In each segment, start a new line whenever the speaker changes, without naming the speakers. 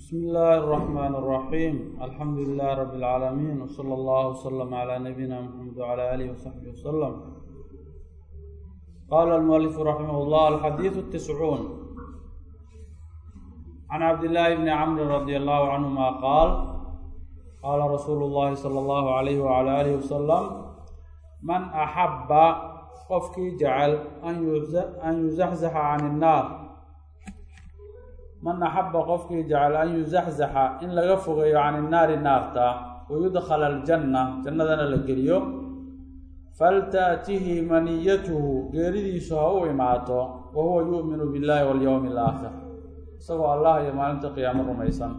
بسم الله الرحمن الرحيم الحمد لله رب العالمين وصلى الله وسلم على نبينا محمد وعلى آله وصحبه وسلم قال المؤلف رحمه الله الحديث التسعون عن عبد الله بن عمرو رضي الله عنهما قال قال رسول الله صلى الله عليه وعلى آله وسلم من أحب qofkii jecel an yuzaxzaxa can innaar man axaba qofkii jecel an yusaxsaxa in laga fogeeyo can innaari naarta wayudkhala aljanna jannadana la geliyo faltaatihi maniyatuhu geeridiisu ha u imaato wa huwa yu'minu billahi walyowmi alaakhir isagoo allah iyo maalinta qiyaamo rumaysan.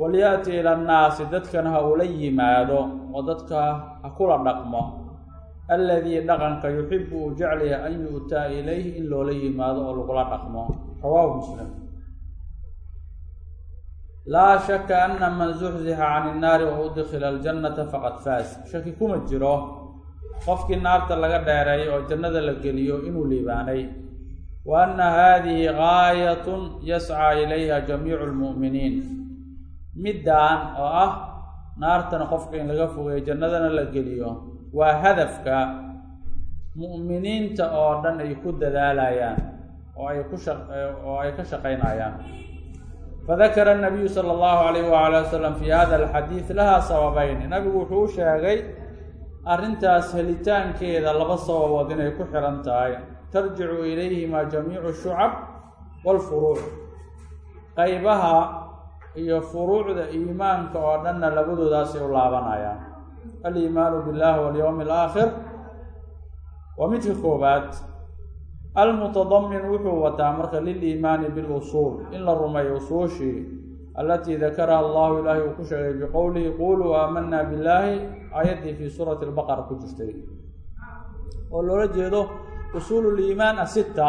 Walyaati ila annaasi dadkana ha ula yimaado oo dadka ha kula dhaqmo. Alladii dhaqanka yuxibu uu jeclaya an yu'taa ilayhi in loola yimaado oo lagula dhaqmo. Rawaahu muslim laa shaka ana man zuxzixa can innaari wa udkila aljannata faqad faas shaki kuma jiro qofkii naarta laga dheereeyo oo jannada la geliyo inuu liibaanay wa anna haadihi gaayatun yascaa ilayha jamiicu lmu'miniin middaan oo ah naartana qofka in laga fogeeyo jannadana la geliyo waa hadafka mu'miniinta oo dhan ay ku dadaalayaan oo ay ku shaq oo ay ka shaqaynayaan fadakara nabiyu sala allahu alayh waala wasalam fi hada alxadiid lahaa sababeyn nabigu wuxuu u sheegay arrintaas helitaankeeda laba sababood inay ku xihan tahay tarjicu ilayhima jamiicu shucab waalfuruuc qaybaha iyo furuucda iimaanka oo dhanna labadoodaasay u laabanayaan aliimaanu billahi walyowmi alaakhir waa midka koobaad almutadamin wuxuu wataa marka liliimaani bilusuul in la rumeeyo usuushii allatii dakaraha allahu ilaahay uu ku sheegay biqowlihi quluu aamanaa billaahi. Aayaddii fii suurati albaqara ku jirtay. Oo loola jeedo usuulu liimaan asita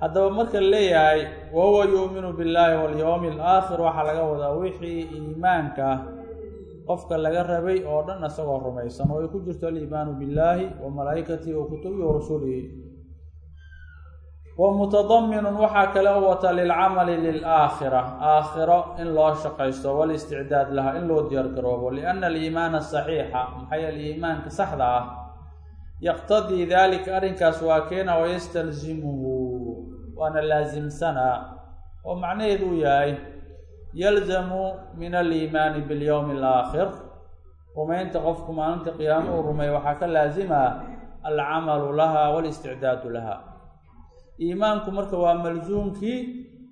haddaba marka leeyahay wahuwa yu'minu billaahi walyowmi alaakhir waxaa laga wadaa wixii iimaanka qofka laga rabay oo dhan isagoo rumaysan oo ay ku jirto aliimaanu billaahi wa malaa'ikatihi wa kutubihi wa rasulihi wa mutadaminun waxaa kale u wata lilcamali lilaakhira. Aakhiro in loo shaqaysto walisticdaad laha in loo diyaargaroobo lianna aliimaana asaxiixa maxaa yeele iimaanka saxda ah? Yaqtadii dalika arrinkaas waa keena wayastalzimuhu waana laasimsanaa oo macnaheedu uu yahay yalzamu min aliimaani bilyowmi alaakhir. Rumaynta qofku maalinta qiyaamo uu rumeey waxaa ka laasima alcamalu laha walisticdaadu laha iimaanku marka waa malsuumkii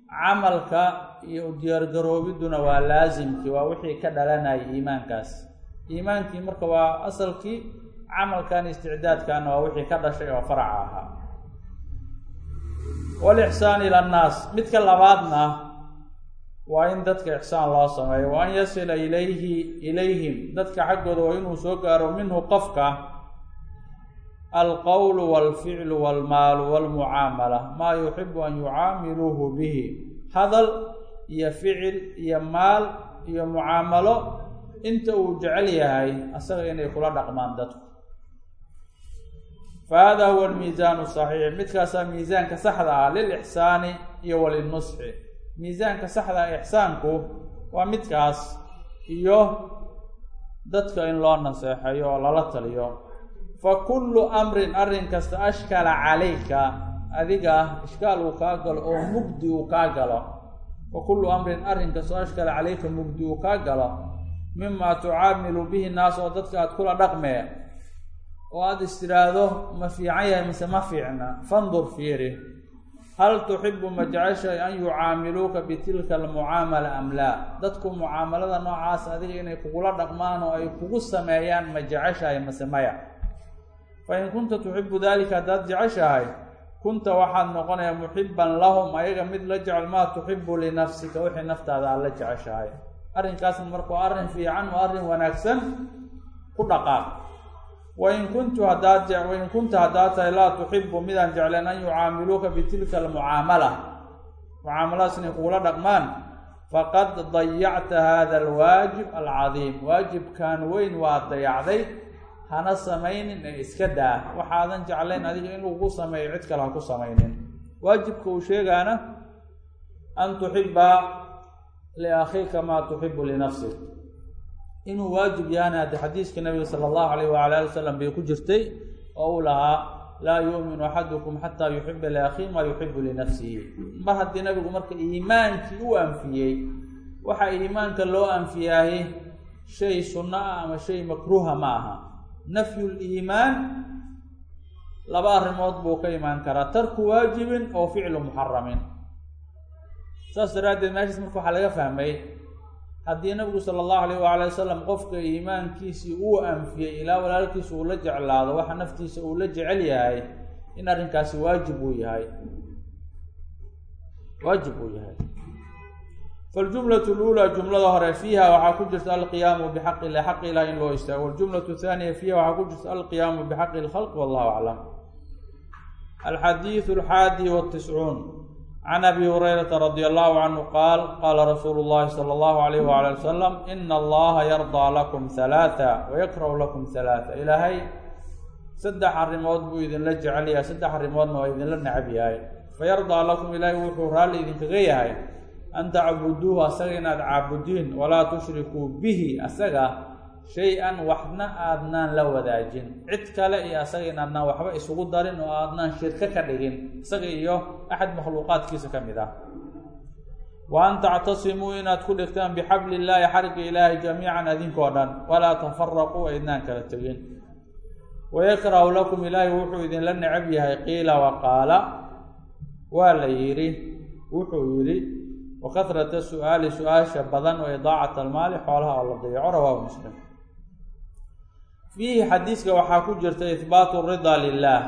camalka iyo diyaargaroobidduna waa laasimkii waa wixii ka dhalanayay iimaankaas. Iimaankii marka waa asalkii camalkan isticdaadkana waa wixii ka dhashay oo faraca ahaa. Walixsaan ila annaas midka labaadna waa in dadka ixsaan loo sameeyo wa an yasila ilayhi ilayhim. Dadka xaggooda waa inuu soo gaaro minhu qofka alqowlu walficlu walmaalu walmucaamala maa yuxibu an yucaamiluuhu bihi hadal iyo ficil iyo maal iyo mucaamalo inta uu jecel yahay asaga inay kula dhaqmaan dadku fa hada huwa almiisaanu saxiix midkaasaa miisaanka saxda ah lilixsaani iyo walinusxi miisaanka saxda ixsaanku waa midkaas iyo dadka in loo naseexeeyo oo lala taliyo fa kullu amrin arrin kasta ashkala calayka adiga ishkaal uu kaa galo oo mugdi uu kaa galo. Fa kullu amrin arrin kasta ashkala calayka mugdi uu kaa galo. Mima tucaamilu bihi naas oo dadka aad kula dhaqmee. Oo aada is tiraahdo ma fiican yahay mise ma fiicna? Fandur fiiri. Hal tuxibu ma jeceshahay an yucaamiluuka bitilka almucaamala am laa? Dadku mucaamalada noocaas adiga inay kugula dhaqmaan oo ay kugu sameeyaan ma jeceshahay mase maya fa in kunta tuxibu dalika haddaad jeceshahay kunta waxaad noqonaya muxiban lahum ayaga mid la jecel maa tuxibu linafsika wixii naftaada aad la jeceshahay arrinkaasna marka waa arrin fiican oo arrin wanaagsan ku dhaqaaq wain kuntu haddaad wain kunta haddaad tahay laa tuxibu midaan jecleen an yucaamiluuka bitilka almucaamala mucaamaladaas inay kugula dhaqmaan faqad dayacta hada alwaajib alcadiim waajibkan weyn waa dayacday hana samaynin ee iska daa. Waxaadan jeclayn adiga in lagu sameeyo cid kale ha ku samaynin. Waajibka uu sheegaana an tuxiba liakhiika maa tuxibu linafsik inuu waajib yahana hadde xadiiskii nabiga sala allahu alayh waala ali wasalam bay ku jirtay oo uu lahaa laa yuuminu axadukum xataa yuxiba liakhii maa yuxibu linafsihi mar haddii nabigu marka iimaankii u anfiyey waxaa iimaanka loo anfiyaahi shay sunno ah ama shay makruuha ma aha nafyu liimaan laba arrimood buu ka imaan karaa. Tarku waajibin oo ficlu muxaramin saas daraaddeed meeshaas marka waxaa laga fahmay haddii nabigu sala allahu alayh waala wasalam qofka iimaankiisii uu anfiyey ilaa walaalkiisa uu la jeclaado waxa naftiisa uu la jecel yahay in arrinkaasi waajib uu yahay. Waajib uu yahay faljumlatu luulaa jumlada hore fiiha waxaa ku jirta alqiyaamu bixaqi ilah xaq ilah in loo istaago waljumlatu thaaniya fiiha waxaa ku jirta alqiyaamu bixaqi lkhalq wallahu aclam alxadiidu alxaadi watiscuun can abi hurayrata radi allahu canhu qaal qaala rasuulu llahi sala allahu alayh waala ali wasalam ina allaha yardaa lakum halaata wayakrahu lakum halaata ilaahay saddex arrimood buu idinla jecel yahay saddex arrimoodna waa idinla necab yahay fayardaa lakum ilaahay wuxuu raalli idinkaga yahay an tacbuduuhu asaga inaad caabudiin walaa tushrikuu bihi asaga shay-an waxna aadnaan la wadaajin cid kale iyo asaga inaadnaan waxba isugu darin oo aadnaan shirko ka dhigin isaga iyo axad makhluuqaadkiisa ka mid ah wa an tactasimuu inaad ku dhigtaan bixabli illaahi xarga ilaahi jamiican adinkoo dhan walaa tafaraquu aydnaan kala tegin wayakrahu lakum ilaahi wuxuu idinla necab yahay qiila wa qaala waa la yidhi wuxuu yidhi wakahrata su'aali su'aasha badan oo idaacat almaali xoolaha oo la dayaco rawaahu muslim. Fiihi xadiiska waxaa ku jirta ihbaatu ridaa lilaah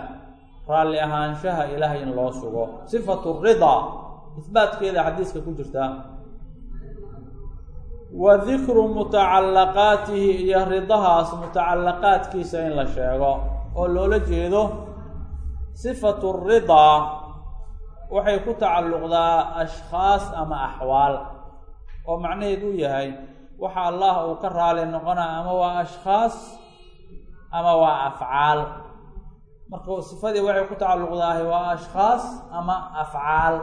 raalli ahaanshaha ilaahay in loo sugo. Sifatu ridaa ihbaatkeeda xadiiska ku jirta wa dikru mutacallaqaatihi iyo ridahaas mutacallaqaadkiisa in la sheego oo loola jeedo sifatu ridaa waxay ku tacalluqdaa ashkhaas ama axwaal. oo macnaheed uu yahay waxa allah uu ka raali noqonaa ama waa ashkhaas ama waa afcaal. Marka sifadii waxay ku tacalluqdaahi waa ashkhaas ama afcaal.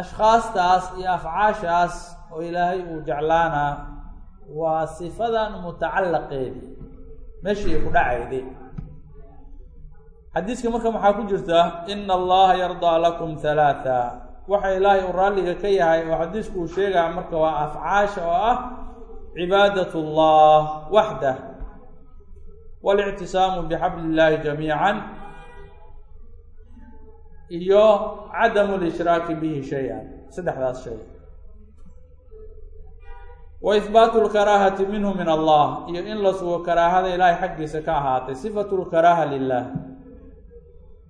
Ashkhaastaas iyo afcaashaas oo ilaahay uu jeclaanaa waa sifadan mutacallaqeedi meeshii ku dhacayday xadiiska marka maxaa ku jirta ina allaha yardaa lakum halaata waxa ilaahay uu raalliga ka yahay oo xadiisku uu sheegaya marka waa afcaasha oo ah cibaadat llah waxdah walictisaamu bixabli illaahi jamiican iyo cadamu lishraaki bihi shay-an saddexdaas shay. Wa ihbaatu lkaraahati minhu min allah iyo in la sugo karaahada ilaahay xaggiisa ka ahaatay sifatu lkaraaha lilah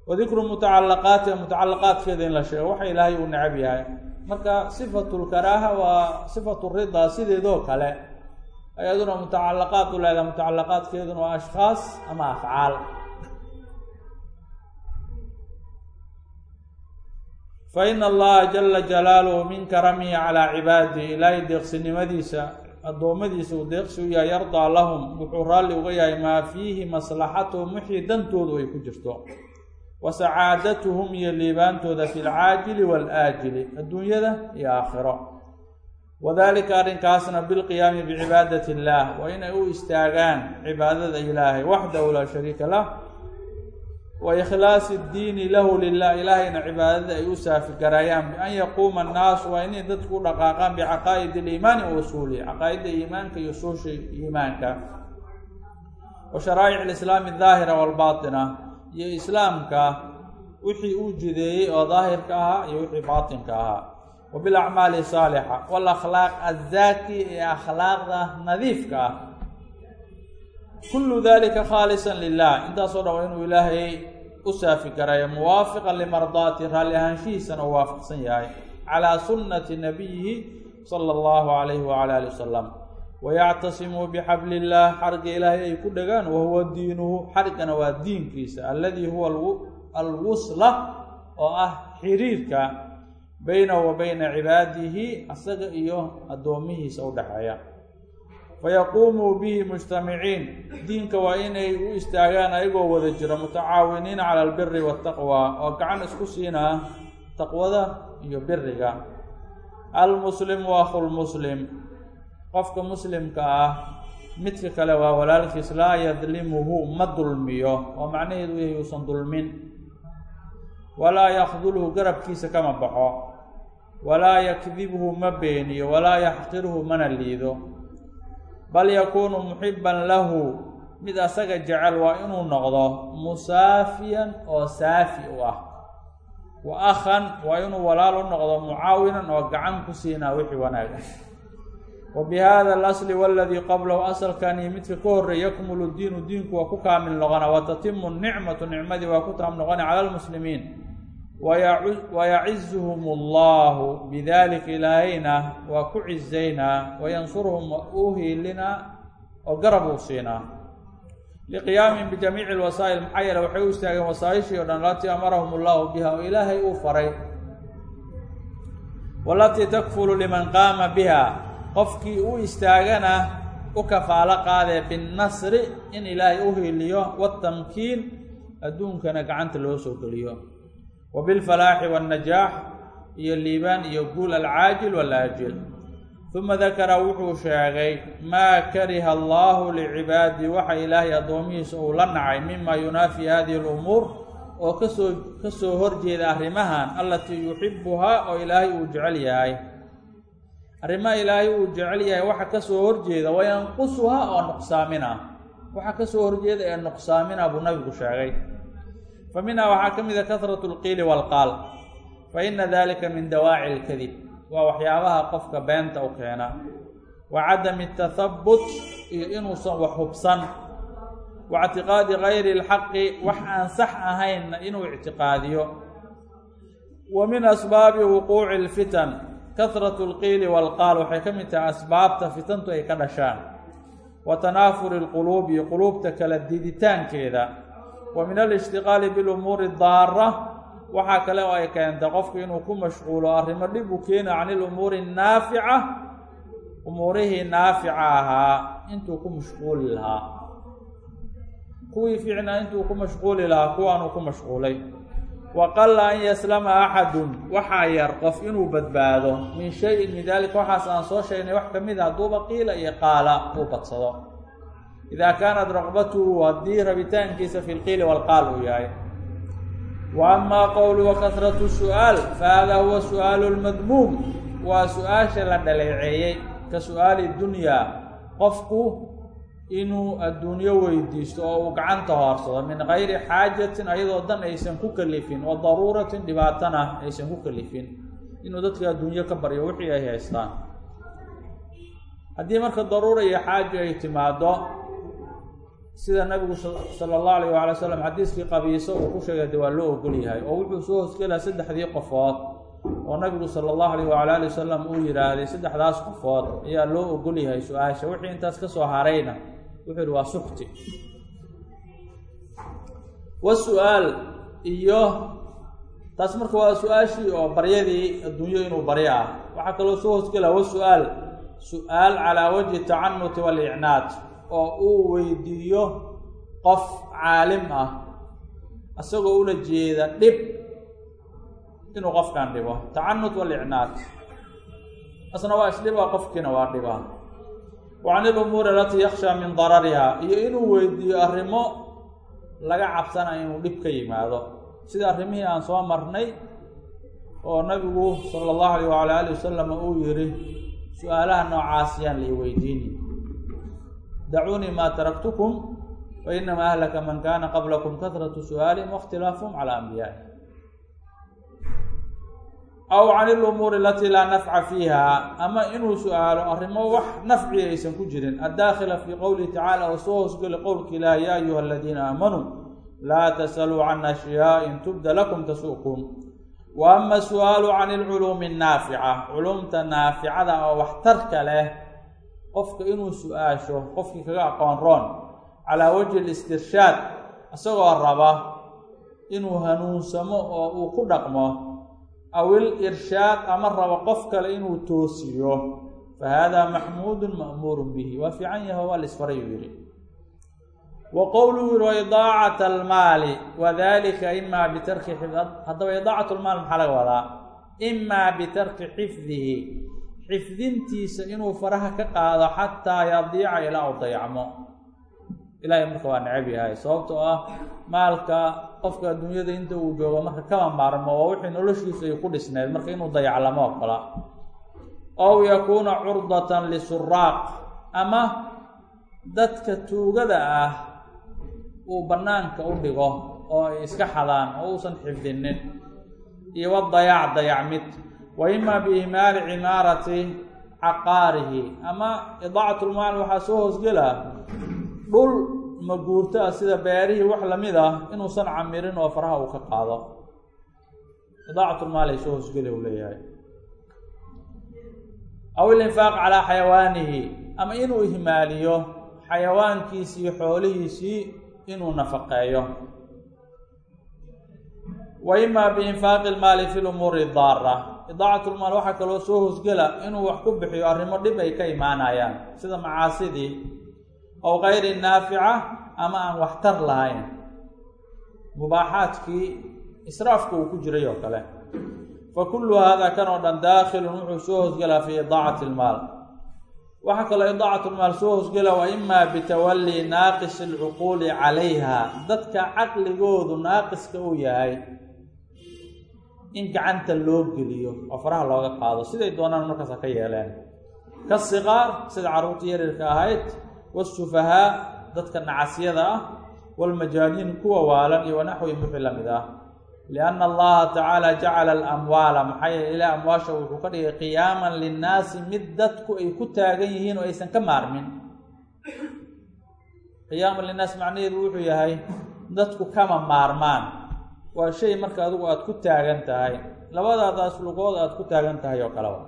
wadikru mutacalaqaati mutacalaqaadkeeda in la sheego. Waxa ilaahay uu necab yahay. Marka sifatu lkaraaha waa sifatu ridaa sideedoo kale. Ayaduna mutacalaqaad u leedahay mutacalaqaadkeeduna waa ashkhaas ama afcaal. Fa ina allaha jala jalaaluhu min karamihi calaa cibaadihi. Ilaahay deeqsinimadiisa addoommadiisa uu deeqsi u yahay yardaa lahum wuxuu raalli uga yahay maa fiihi maslaxatuhum wixii dantoodu ay ku jirto wa sacaadatuhum iyo liibaantooda fi lcaajili waalaajili adduunyada iyo aakhiro wadalika arrinkaasna bilqiyaami bicibaadati illaah waa inay u istaagaan cibaadada ilaahay waxdahu laa shariika lah wa ikhlaasi ddiini lahu lilah ilaahayna cibaadada ay u saafigareeyaan bian yaquuma annaasu waa inay dadku u dhaqaaqaan bicaqaa'id aliimaani wa usuulihi caqaa'idda iimaanka iyo usuusha iimaanka wa sharaa'ic alislaami adaahira waalbaatina iyo islaamka wixii uu jideeyey oo daahirka ahaa iyo wixii baatinka ahaa. Wa bilacmaali saalixa walakhlaaq azzaaki ee akhlaaqda nadiifka ah. Kullu dalika khaalisan lilah intaasoo dhan waa inuu ilaahay u saafi garayo muwaafiqan limardaati raalli ahaanshihiisana u waafaqsan yahay. Calaa sunnati nabiyihi sala allahu calayhi wacala ali wasalam wayactasimuu bixabli illah xarga ilaahay ay ku dhagaan wahuwa diinuhu xarigana waa diinkiisa alladii huwa alwusla oo ah xiriirka baynahu wa bayna cibaadihi asaga iyo addoomihiisa u dhexeeya fayaquumuu bihi mujtamiciin diinka waa inay u istaagaan ayagoo wada jira mutacaawiniina cala albiri waataqwa oo gacan isku siinaa taqwada iyo biriga almuslimu akhulmuslim qofka muslimka ah midka kale waa walaalkiis laa yadlimuhu ma dulmiyo. Oo macnaheedu yahay uusan dulmin. Walaa yakdulhu garabkiisa kama baxo. Walaa yakdibhu ma beeniyo. Walaa yaxqirhu mana liido. Bal yakuunu muxiban lahu mid asaga jecel waa inuu noqdo musaafiyan oo saafi u ah. Wa akhan waa inuu walaal u noqdo mucaawinan oo gacan ku siinaa wixii wanaaga wa bi hada alasli waladii qablahu asalkani midka ka horreey yakmulu diinu diinku waa ku kaamil noqona wa nicmatu nicmadii waa ku taam noqona cala lmuslimiin wayacizuhum allahu bidalika ilaahayna waa ku cizaynaa wayansuruhum uu hiilinaa oo garab uu siinaa liqiyaamihim bijamiici lwasaa'il maxaa yeele waxay u istaageen wasaa-ishii o dhan alatii amarahum allahu biha oo ilaahay uu faray. Walatii takfulu liman qaama biha qofkii u istaagana u kafaalo qaadee binnasri in ilaahay u hiiliyo watamkiin adduunkana gacanta loo soo geliyo. Wa bilfalaaxi waannajaax iyo liibaan iyo guul alcaajil waalaajil uma dakara wuxuu sheegay maa kariha allahu licibaadii waxa ilaahay addoomihiisa uu la nacay mima yunaafi hadihi alumuur oo ka soo ka soo horjeeda arrimahan allatii yuxibuhaa oo ilaahay uu jecel yahay arrimaha ilaahay uu jecel yahay waxa ka soo horjeeda wayanqusuhaa oo nuqsaamina. Waxa ka soo horjeeda ee nuqsaamina buu nabigu sheegay. Fa minhaa waxaa ka mid a kahratu lqiili waalqaal fa ina dalika min dawaaci lkadib waa waxyaabaha qofka beenta u keena. Wa cadami tathabut iyo inuusan wax hubsan. Wa ictiqaadi gayri lxaqi wax aan sax ahaynna inuu ictiqaadiyo. Wa min asbaabi wuquuci lfitan kahratu lqiili waalqaal waxay ka mid tahay asbaabta fitantu ay ka dhashaan wa tanaafuri lquluub iyo quluubta kala diditaankeeda wa min alishtiqaali bilumuuri daara waxaa kale oo ay keentay qofku inuu ku mashquulo arrimo dhib u keena can ilumuuri naafica umuurihii naafica ahaa intuu ku mashquuli lahaa kuwii fiicnaa intuu ku mashquuli lahaa kuwaanuu ku mashquulay wa qalla an yaslama axadun waxaa yar qof inuu badbaado. Min shayin min daalika waxaas aan soo sheegnay wax ka mid a hadduuba qiila iyo qaala uu badsado. Idaa kaanat raqbatuhu haddii rabitaankiisa fi lqiili waalqaal uu yahay. Wa amaa qowlu wa kasratu su'aal fa hada huwa su'aalu lmadmuum waa su'aasha la dhaleeceeyey ka su'aali dunyaa qofku inuu adduunyo weydiisto oo uu gacanta hoorsado min gayri xaajatin ayadoo dan aysan ku kalifin wa daruuratin dhibaatana aysan ku kalifin. Inuu dadka adduunyo ka baryo wixii ay haystaan. Haddii marka daruura iyo xaajo ay timaado sida nabigu sala allahu alayh waala slam xadiiskii qabiiso uu ku sheegay de waa loo ogol yahay oo wuxuu soo hosgelaa saddexdii qofood oo nabigu sala allahu alayh waala ali wasalam uu yidhaahday saddexdaas qofood ayaa loo ogol yahay su'aasha. Wixii intaas ka soo harayna wuxuu yihi waa sukti wa su'aal iyo taas marka waa su'aashii oo baryadii adduunyo inuu baryo ah waxaa kaloo soo hosgelaa wa su'aal su'aal calaa wajhi tacanuti walicnaad oo uu weydiiyo qof caalim ah isagoo ula jeeda dhib inuu qofkan dhibo. Tacanut walicnaad asna waa isdhibaa qofkiina waa dhibaa wa can ilumuuri alatii yakhshaa min darariha. Iyo inuu weydiiyo arrimo laga cabsanayo inuu dhib ka yimaado. Sida arrimihii aan soo marnay oo nabigu sala allahu alayh waala ali wasalam uu yihi su'aalaha noocaas yaan lai weydiini dacuunii maa taraktukum fa inamaa ahlaka man kaana qablakum kahratu su'aalihim waاkhtilaafuhum calaa anbiyaai aw can ilumuuri alatii laa nafca fiiha ama inuu su'aalo arrimo wax nafci aysan ku jirin addaakhila fii qowlihi tacala oo soo hoosgeli qowlka ilaahi yaa ayuha aladiina aamanuu laa tasaluu can ashyaaءin tubda lakum tasu'kum wa ama su'aalu can ilculuumi annaafica culumta naaficada oo waxtarka leh qofka inuu su'aasho qofkii kaga aqoon roon calaa wajhi listirshaad isagoo raba inuu hanuunsamo oo uu ku dhaqmo aw ilirshaad ama rabo qof kale inuu toosiyo fa haadaa maxmuudun ma'muurun bihi waa fiican yaho waa lisfaray uu yidhi wa qowluhu yihi wa idaacat almaali wadalika imaa bitarki xifd haddaba idaacat lmaal maxaa laga wadaa imaa bitarki xifdihi xifdintiisa inuu faraha ka qaado xataa yadiica ilaa u dayacmo ilaahay marka waa necab yahay sababtoo ah maalka qofka adduunyada inta uu joogo marka kama maarmo waa wixii noloshiisu ay ku dhisneed marka inuu dayac lama ogola ow yakuuna curdatan lisuraaq ama dadka tuugada ah uu bannaanka u dhigo oo ay iska xadaan oo uusan xifdinin iyo wadayaac dayacmid wa imaa biihmaali cimaarati caqaarihi ama idaacatlmaal waxaa soo hoosgelaa dhul maguurto ah sida beerihii wax la mid ah inuusan camirin oo faraha uu ka qaado. Idaacatlmaal ay soo hoosgeli u leeyahay. Aw ilinfaaq calaa xayawaanihi ama inuu ihmaaliyo xayawaankiisii xoolihiisii inuu nafaqeeyo. Wa imaa biinfaaqi lmaali fi lumuuri daara idaacatlmaal waxaa kaloo soo hoosgela inuu wax ku bixiyo arrimo dhib ay ka imaanayaan sida macaasidii ow kayri naafica ama aan waxtar lahayn mubaaxaadkii israafka uu ku jiray oo kale fa kullu haadaa kan oo dhan daakhilun wuxuu soo hoosgelaa fii idaacati lmaal waxaa kaloo idaacatlmaal soo hoosgela wa imaa bitawallii naaqis alcuquuli calayha dadka caqligoodu naaqiska uu yahay in gacanta loo geliyo oo faraha looga qaado siday doonaan markaas ha ka yeeleen ka siqaar sida carruurtii yaryarka ahayd wasufahaa dadka nacasyada ah walmajaaniin kuwa waalan iyo wanaxwi wixii la mid ah lianna allaha tacaala jacala alamwaala maxaa yeele ilaa amwaasha wuxuu ka dhigay qiyaaman linnaasi mid dadku ay ku taagan yihiin oo aysan ka maarmin qiyaaman linnaas macnaheedu wuxuu yahay dadku kama maarmaan waa shay marka adigu aada ku taagan tahay labadaadaas lugood aada ku taagan tahay oo kaleba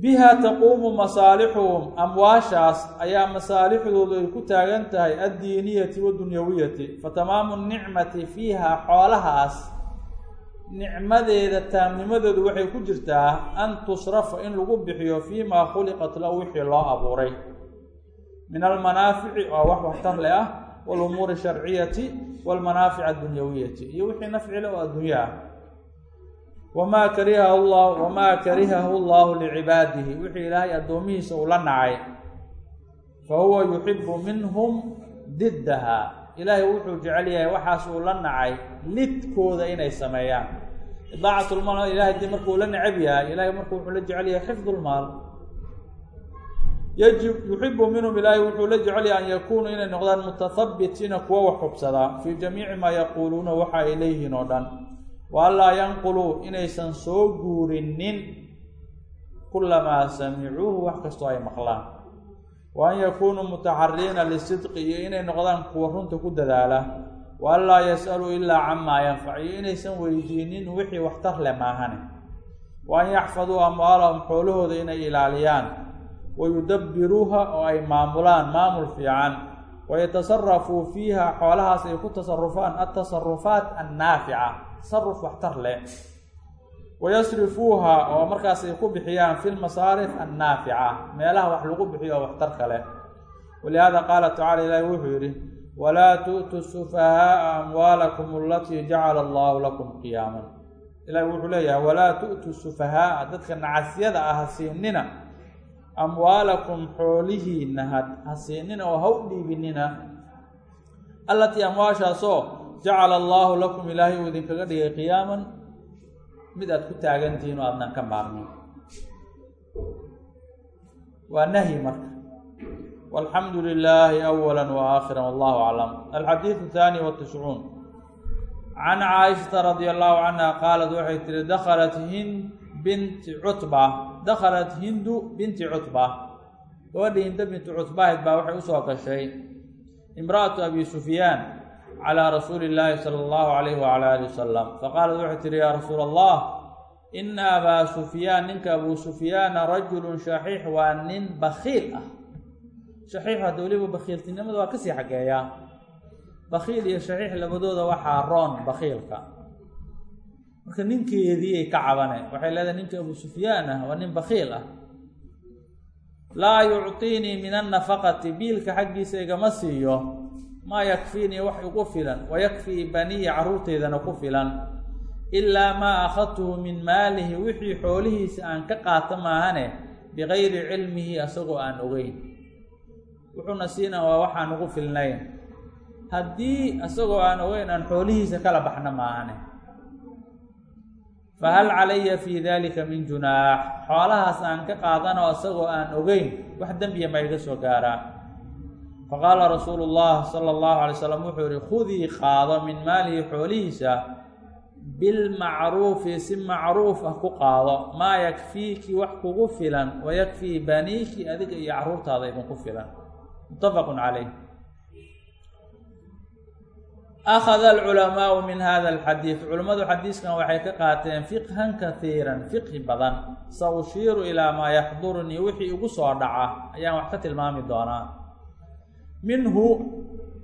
biha taquumu masaalixuhum amwaashaas ayaa masaalixdoodu ay ku taagan tahay addiiniyati wadunyawiyati fa tamaamu nicmati fiiha xoolahaas nicmadeeda taamnimadeedu waxay ku jirtaa an tusrafa in lagu bixiyo fii maa khuliqat lahu wixii loo abuuray. Min almanaafici oo wax waxtar le ah walumuuri sharciyati walmanaafic addunyawiyati iyo wixii nafcile oo adduunye ah wamaa karihahu llah wamaa karihahu llahu licibaadihi wixii ilaahay addoomihiisa uu la nacay. fa huwa yuxibu minhum diddaha ilaahay wuxuu jecel yahay waxaas uu la nacay lidkooda inay sameeyaan. Idaacatlmaal ilahay dii markuu la necab yahay ilahay marku wuxuu la jecel yahay xifdu lmaal yajib yuxibu minhum ilaahay wuxuu la jecel yahay an yakunuu inay noqdaan mutahabitiina kuwa wax hubsadaa fii jamiici maa yaquuluuna waxa ay leeyihiin oo dhan wa anlaa yanquluu inaysan soo guurinin kulamaa samicuuhu wax kastoo ay maqlaan. Wa an yakunuu mutaxariina lisidqi iyo inay noqdaan kuwa runta ku dadaala. Wa anlaa yas'aluu ilaa camaa yanfac iyo inaysan weydiinin wixii waxtar leh maahane. Wa an yaxfaduu amwaalahum xoolahooda inay ilaaliyaan. Wa yudabbiruuha oo ay maamulaan maamul fiican. Wayatasarafuu fiiha xoolahaas ay ku tasarufaan altasarufaat annaafica tasaruf waxtar leh. Wayasrifuuha oo markaas ay ku bixiyaan fi lmasaarif annaafica meelaha wax lagu bixiyo oo waxtarka leh. Walihaada qaala tacala ilaahi wuxuu yidhi walaa tu'tuu sufahaaa amwaalakum alatii jacala allahu lakum qiyaaman. Ilahi wuxuu leeyahay walaa tu'tuu sufahaaa dadka nacasyada ah ha siinina amwaalakum xoolihiina ha siinina oo ha u dhiibinina allatii amwaashaasoo jacala allaahu lakum ilaahay uu idinkaga dhigay qiyaaman. Mid aad ku taagantihiin oo aadnan ka maarmin. Waa nahyi marka. Walxamdu lilaahi awala waaakira wallahu aclam alxadiidu thaani watiscuun can caaishata radia allahu canha qaalat waxay tihi dakhalat hind binti cutba. Dakhalat hindu binti cutba. Gabadha hinda binti cutbahayd baa waxay u soo gashay. Imra'atu abi sufyaan calaa rasuuli illaahi sala allahu calayhi wacala alih wasalam faqaalat waxay tihi yaa rasuula allah ina abaa sufyaan ninka abuu sufyaana rajulun shaxiix waa nin bakiil ah shaxiix hadda weliba bakiiltinimada waa ka sii xageeyaa bakiil iyo shaxiix labadooda waxaa roon bakiilka marka ninkeedii ay ka cabane waxay leedahay ninka abuu sufyaan ah waa nin bakiil ah laa yucطiinii min annafaqati biilka xaggiisa igama siiyo maa yakfiinii wax igu filan wayakfii baniya carruurteydana ku filan ilaa maa akhadtuhu min maalihi wixii xoolihiisa aan ka qaato maahane bigayri cilmihi asagoo aan ogeyn. Wuxuuna siina waa waxaan ugu filnayn haddii asagoo aan ogeyn aan xoolihiisa kala baxno maahane. Fahal calaya fii dalika min junaax? Xoolahaas aan ka qaadano asagoo aan ogeyn wax dembiya ma iga soo gaaraa faqaala rasuulu llah sala allahu alay slam wuxuu yihi khudii qaado min maalihi xoolihiisa bilmacruufi si macruuf ah ku qaado. Maa yakfiiki wax kugu filan wayakfii baniiki adiga iyo carruurtaada idinku filan. Muttafaqun calayh akhada alculamaau min hada alxadiid culimmadu xadiiskan waxay ka qaateen fiqhan kahiiran fiqhi badan. Sa ushiiru ilaa maa yaxdurunii wixii igu soo dhaca. Ayaan wax ka tilmaami doonaa minhu.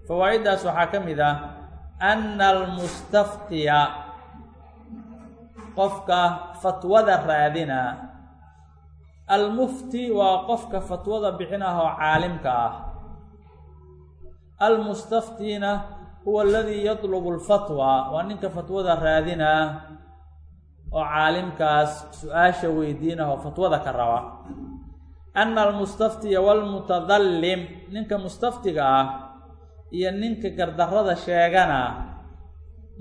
Fawaa'iddaas waxaa ka mid ah ana almustaftiya qofka fatwada raadina. Almufti waa qofka fatwada bixinah oo caalimka ah. Almustaftina huwa aladii yatlubu alfatwa waa ninka fatwada raadinaa oo caalimkaas su'aasha weydiinah oo fatwada ka raba ana almustaftiya walmutadallim ninka mustaftiga ah iyo ninka gardarrada sheegana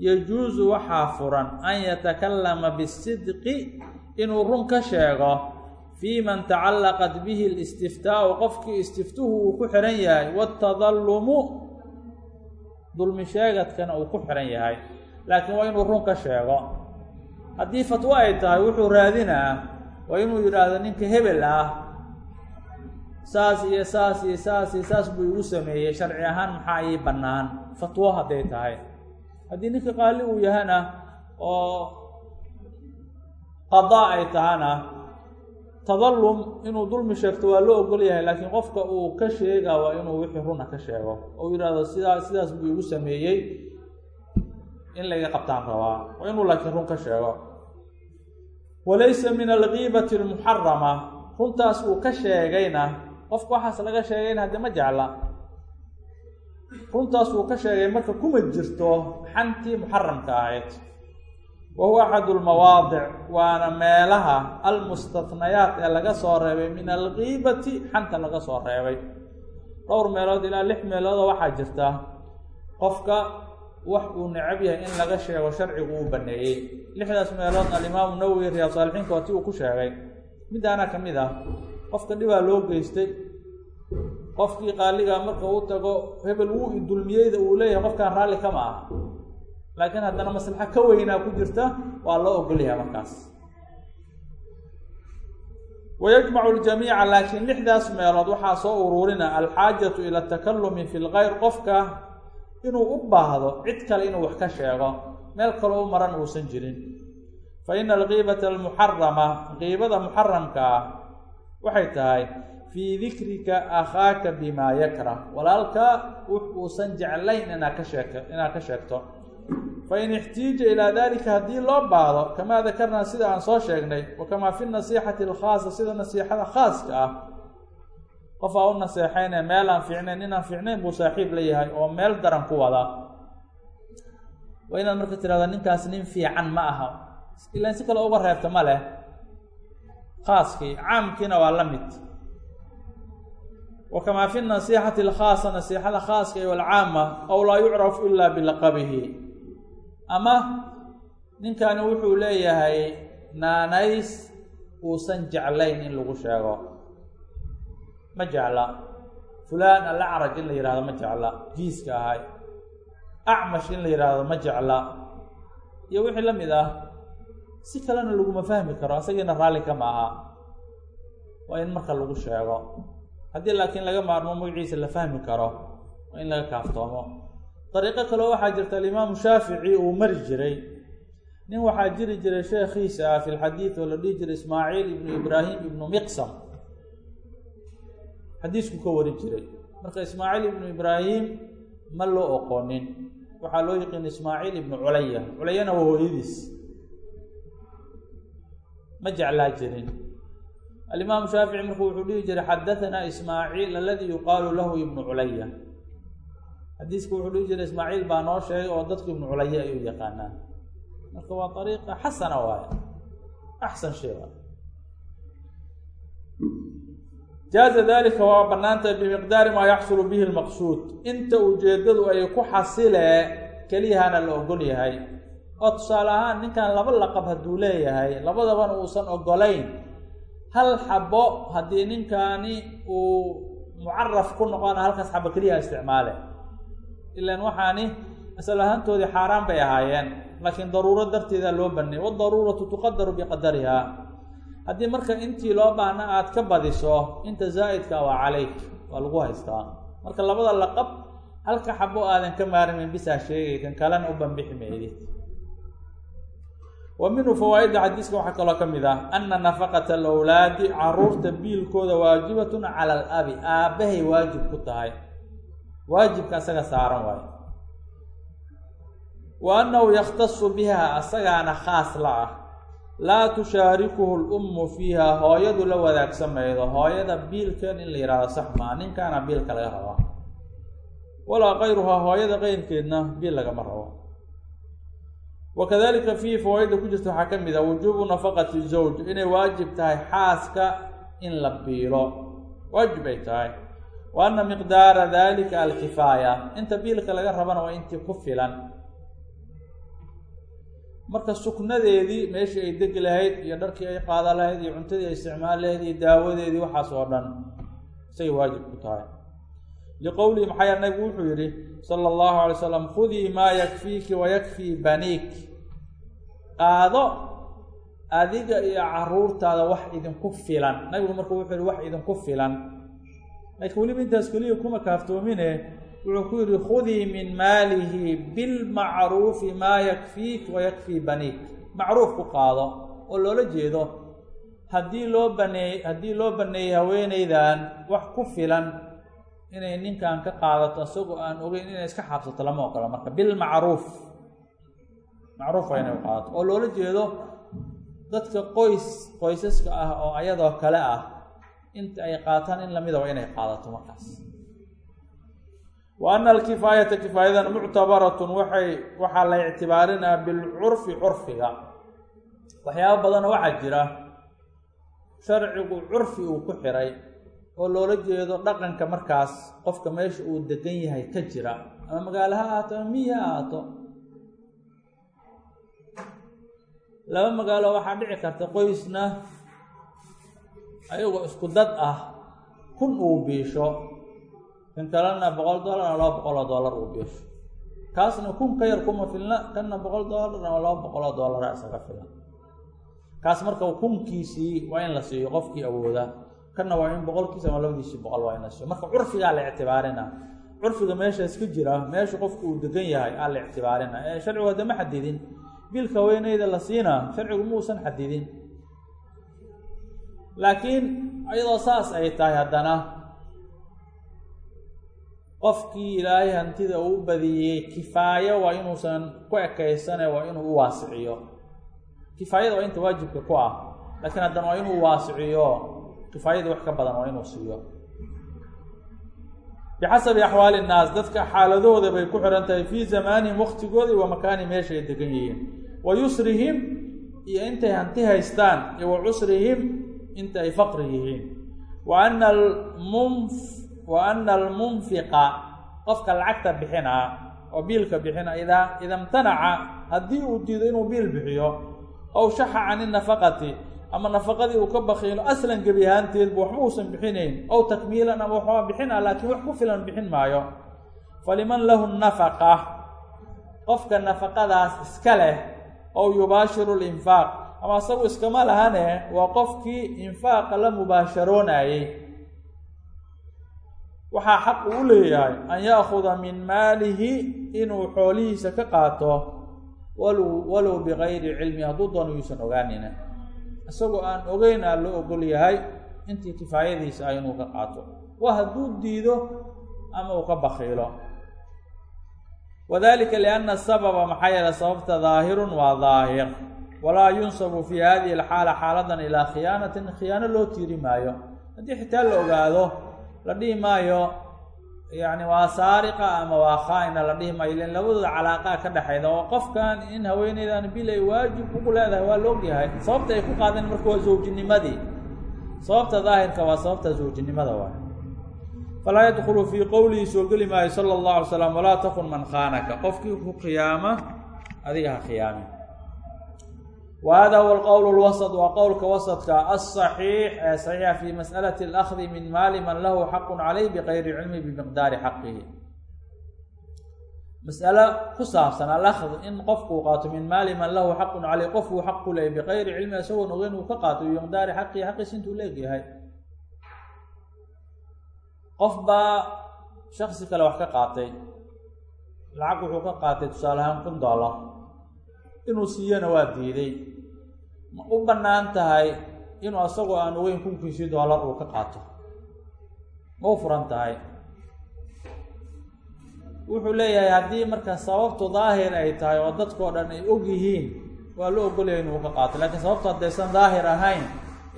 yajuusu waxaa furan an yatakallama bisidqi inuu run ka sheego fii man tacallaqat bihi listiftaau qofkii istiftuhu uu ku xihan yahay waatadallumu dulmi sheegadkana uu ku xihan yahay laakiin waa inuu run ka sheego haddii fatwo ay tahay wuxuu raadinaa waa inuu yidhaahdo ninka hebel ah saas iyo saas iyo saas iyo saas buu igu sameeyey. Sharci ahaan maxaa ii bannaan? Fatwo hadday tahay. Haddii ninka qaali uu yahana oo qadaa ay tahana tadallum inuu dulmi sheegto waa loo ogol yahay laakiin qofka uu ka sheega waa inuu wixii runa ka sheego. Oo yidhahdo sidaa sidaas buu igu sameeyey in layga qabtaan rabaa waa inuu laakiin run ka sheego. Walaysa min algiibati almuxarama runtaas uu ka sheegayna qofka waxaas laga sheegayna haddii ma jecla runtaas uu ka sheegay marka kuma jirto xantii muxaramka ahayd. Wa huwa axadu lmawaadic waana meelaha almustatnayaat ee laga soo reebay min algiibati xanta laga soo reebay. Dhowr meelood ilaa lix meeloodoo waxaa jirta qofka wax uu necab yahay in laga sheego sharcigu uu baneeyey. Lixdaas meelood alimaamu nawowi riyaad saalixiinka waa ti uu ku sheegay. Midaana ka mid ah qofka dhibaa loo geystay qofkii qaaliga marka uu tago hebel wuu idulmiyeyda uu leeyahay qofkaan raalli kama ah laakiin haddana maslaxo ka weynaa ku jirta waa loo ogolyahay markaas. Wayajmacu ljamiica laakiin lixdaas meelood waxaa soo uruurina alxaajatu ila atakalumi fi lgayr qofka inuu u baahdo cid kale inuu wax ka sheego meel kale u maran uusan jirin. Fa ina algiibata almuxarama giibada muxaramka waxay tahay fii dikrika akhaaka bimaa yakrah walaalka wux uusan jeclayn inaad ka sheek inaad ka sheegto. Fain ixtiija ilaa dalika haddii loo baahdo kamaa dakarnaa sida aan soo sheegnay wa kamaa fi nasiixati alkhaasa sida nasiixada khaaska ah. Qof aa u naseexayne meel aan fiicnayn inaan fiicnayn buu saaxiib la oo meel daran ku wada. Waa inaad marka tirahdo ninkaas nin fiican ma aha. Ilaan si kale uga reebta ma leh khaaskii caamkiina waa la mid. Wa kamaa fi nasiixati alkhaasa nasiixada khaaska iyo alcaama aw laa yucrafu ilaa bilaqabihi. Ama ninkani wuxuu leeyahay naanays uusan jeclayn in lagu sheego. Ma jecla. Fulaan alacraj in la yihahdo ma jecla. Jiiska ahay. Acmash in la yidhaahdo ma jecla. Iyo wixii la mid ah si kalena laguma fahmi karo asagiina raalli kama aha waa in marka lagu sheego. Haddii laakiin laga maarmo magaciisa la fahmi karo waa in laga kaaftoomo. Dariiqo kaleo waxaa jirta alimaamu shaafici uu mari jiray. Nin waxaa jiri jiray sheekhiisa ah fi lxadiid oo la dhihi jiray ismaaciil ibnu ibraahim ibnu miqsam. Xadiisku ka wari jiray. Marka ismaaciil ibnu ibraahim ma loo oqonin waxaa loo yiqiin ismaaciil ibnu culaya culayana waa hooyadiis ma jeclaa jirin. Alimaamu shaafici marku wuxuu dhihi jiray xadahanaa ismaaciil aladi yuqaalu lahu ibnu culaya xadiiska wuxuu dhihi jiray ismaaciil baa noo sheegay oo dadku ibnu culaya ay u yaqaanaan. Marka waa ariiqa xasana waaye axsan shay waay jaaza dalika waa banaantay bimiqdaari maa yaxsulu bihi lmaqsuud inta ujeedadu ay ku xasilee keliyahana la ogol yahay oo tusaale ahaan ninkan laba laqab hadduu leeyahay labadabana uusan ogolayn hal xabo haddii ninkaani uu mucaraf ku noqona halkaas xabo keliyaha isticmaale. Ilan waxaani asal ahaantoodii xaaraan bay ahaayeen laakiin daruuro darteeda loo baneey wadaruuratu tuqadaru biqadariha. Haddii marka intii loo baahna aad ka badiso inta zaa'idka waa calayk waa lagu haystaa. Marka labada laqab halka xabo aadan ka maarimin bisaa sheegay kan kalena u banbixi maydid wa minhu fawaa-idda xadiiska waxaa kaloo ka mid ah ana nafaqata alawlaadi carruurta biilkooda waajibatun cala alabi. Aabbahay waajib ku tahay. Waajibka asaga saaran waayo. Wa annahu yakhtasu biha asagaana khaas la ah. Laa tushaarikuhu lummu fiiha hooyadu la wadaagsan maydo hooyada biilkan in la yihahdo sax maa ninkaana biilka laga rabaa. Walaa kayruhaa hooyada keyrkeedna biil lagama rabo wa kadalika fiihi fawaaidda ku jirta waxaa ka mid ah wujuubu nafaqati zawj inay waajib tahay xaaska in la biilo waajib ay tahay wa anna miqdaara dalika alkifaaya inta biilka laga rabana waa intii ku filan marka suknadeedii meeshii ay degi lahayd iyo dharkii ay qaada lahayd iyo cuntadii ay isticmaali lahayd iyo daawadeedii waxaas oo dhan isagay waajib ku tahay liqowlihi maxaa yeele nabigu wuxuu yidhi sala allahu alay slam khudii maa yakfiiki wa yakfii baniik qaado adiga iyo caruurtaada wax idinku filan. Nabigu marka wuxuu yihi wax idinku filan. Laakiin weliba intaas keliya kuma kaaftoomine wuxuu ku yidhi khudii min maalihi bilmacruufi maa yakfiik wa yakfii baniik macruuf ku qaado oo loola jeedo haddii loo baneey haddii loo baneeyey haweeneydan wax ku filan inay ninkan ka qaadato isagoo aan ogeyn inay iska xaabsato lama ogola marka bilmacruuf. Macruuf waa inay qaadato. Oo loola jeedo dadka qoys qoysaska ah oo ayadoo kale ah inta ay qaataan in lamida waa inay qaadato markaas. Wa ana alkifaayata kifaayadan muctabaratun waxay waxaa la ictibaarinaa bilcurfi curfiga. Waxyaaba badanoo waxaa jira sharcigu curfi uu ku xiray oo loola jeedo dhaqanka markaas qofka meesha uu degan yahay ka jira. Ama magaalo ha ahaato ama miyi ha ahaato laba magaalo waxaa dhici karta qoysna ayagoo isku dad ah kun uu biisho. Kan kalena boqol dollar laba boqol oo dollar uu biisho. Kaasna kun ka yar kuma filna kanna boqol dollar ama laba boqol oo dollara isaga filan. Kaas marka kunkiisii waa in la siiyo qofkii awooda kanna waa in boqolkiisa ama labadiisii boqol waa in la siiyo marka curfigaa la ictibaarina curfiga meeshaas ka jira meesha qofku uu degan yahay aa la ictibaarina. Ee sharcigu hadda ma xadidin biilka weyneyda la siina sharcigu muusan xadidin. Laakiin iyadoo saas ay tahay haddana qofkii ilaahay hantida uu u badiyey kifaayo waa inuusan ku ekaysane waa inuu u waasiciyo. Kifaayada waa inta waajibka ku ah laakiin haddana waa inuu waasiciyo kifaayadii wax ka badan waa inuu siiyo. Bixasabi axwaali innaas dadka xaaladooda bay ku xihan tahay fii zamaanihim waktigooda wa makaani meesha ay degan yihiin. Wa yusrihim iyo intay hanti haystaan iyo wa cusrihim inta ay faqri yihiin. Wa ana almunf wa ana almunfiqa qofka lacagta bixinaa oo biilka bixina idaa ida imtanaca haddii uu diido inuu biil bixiyo ow shaxa cani nafaqati ama nafaqadii uu ka bakiilo aslan gebi ahaanteedba waxba uusan bixinayn. Ow takmiilan ama waxbaa bixina laakiin wax ku filan bixin maayo. Faliman lahu nafaqa? Qofka nafaqadaas iska leh ow yubaashiru linfaaq. Ama asagu iskama lahane waa qofkii infaaqa la mubaasharoonayey. Waxaa xaq uu u leeyahay an yaakuda min maalihi inuu xoolihiisa ka qaato walow walow bigayri cilmi hadduu doono yuusan ogaanina isagoo aan ogeyn aa loo ogol yahay intii kifaayadiisa ah inuu ka qaato. Waa hadduu diido ama uu ka bakiilo wadalika lianna sababa maxaa yeele sababta daahirun waa daahir. Walaa yunsabu fii hadihi alxaala xaaladan ilaa khiyaanatin khiyaano loo tiiri maayo. Haddii xitaa la ogaado la dhihi maayo yacni waa saariqa ama waa khaa-ina la dhihi maayo ilan labadooda calaaqaa ka dhexayda oo qofkan in haweeneydan bil ay waajib ugu leedahay waa la ogyahay sababta ay ku qaadeen marka waa zawjinimadii sababta daahirka waa sababta zawjinimada waay falaa yadkulu fii qowlihi soo geli maayo sala allahu alay slam walaa takun man khaanaka qofkii ku khiyaama adiga khiyaamin wa hada huwa alqowl lwasط waa qowlka wasadka aلصaxiix ee saxiixa fi masأalati اlأkhdi min maali man lahu xaqu calayh bigayri cilmi bimiqdaari xaqihi mas'alo ku saabsan alakd in qofkuu qaato min maali man lahu xaqu caleyh qofkuu xaq ku leeyay bigayri cilmi isagoon ogeyn uu ka qaato bimiqdaari xaqihi xaqiis intuu leegyahay qof baa shaksi kale wax ka qaatay lacag wuxuu ka qaatay tusaale ahaan kun dollar inuu siiyana waa diiday ma u bannaan tahay inuu asagoo aan ogeyn kunkiisii dollar uu ka qaato. Ma u furan tahay. Wuxuu leeyahay haddii marka sababtu daahir ay tahay oo dadkao dhan ay og yihiin waa la ogolaya inuu ka qaato. Laakiin sababtu haddaysan daahir ahayn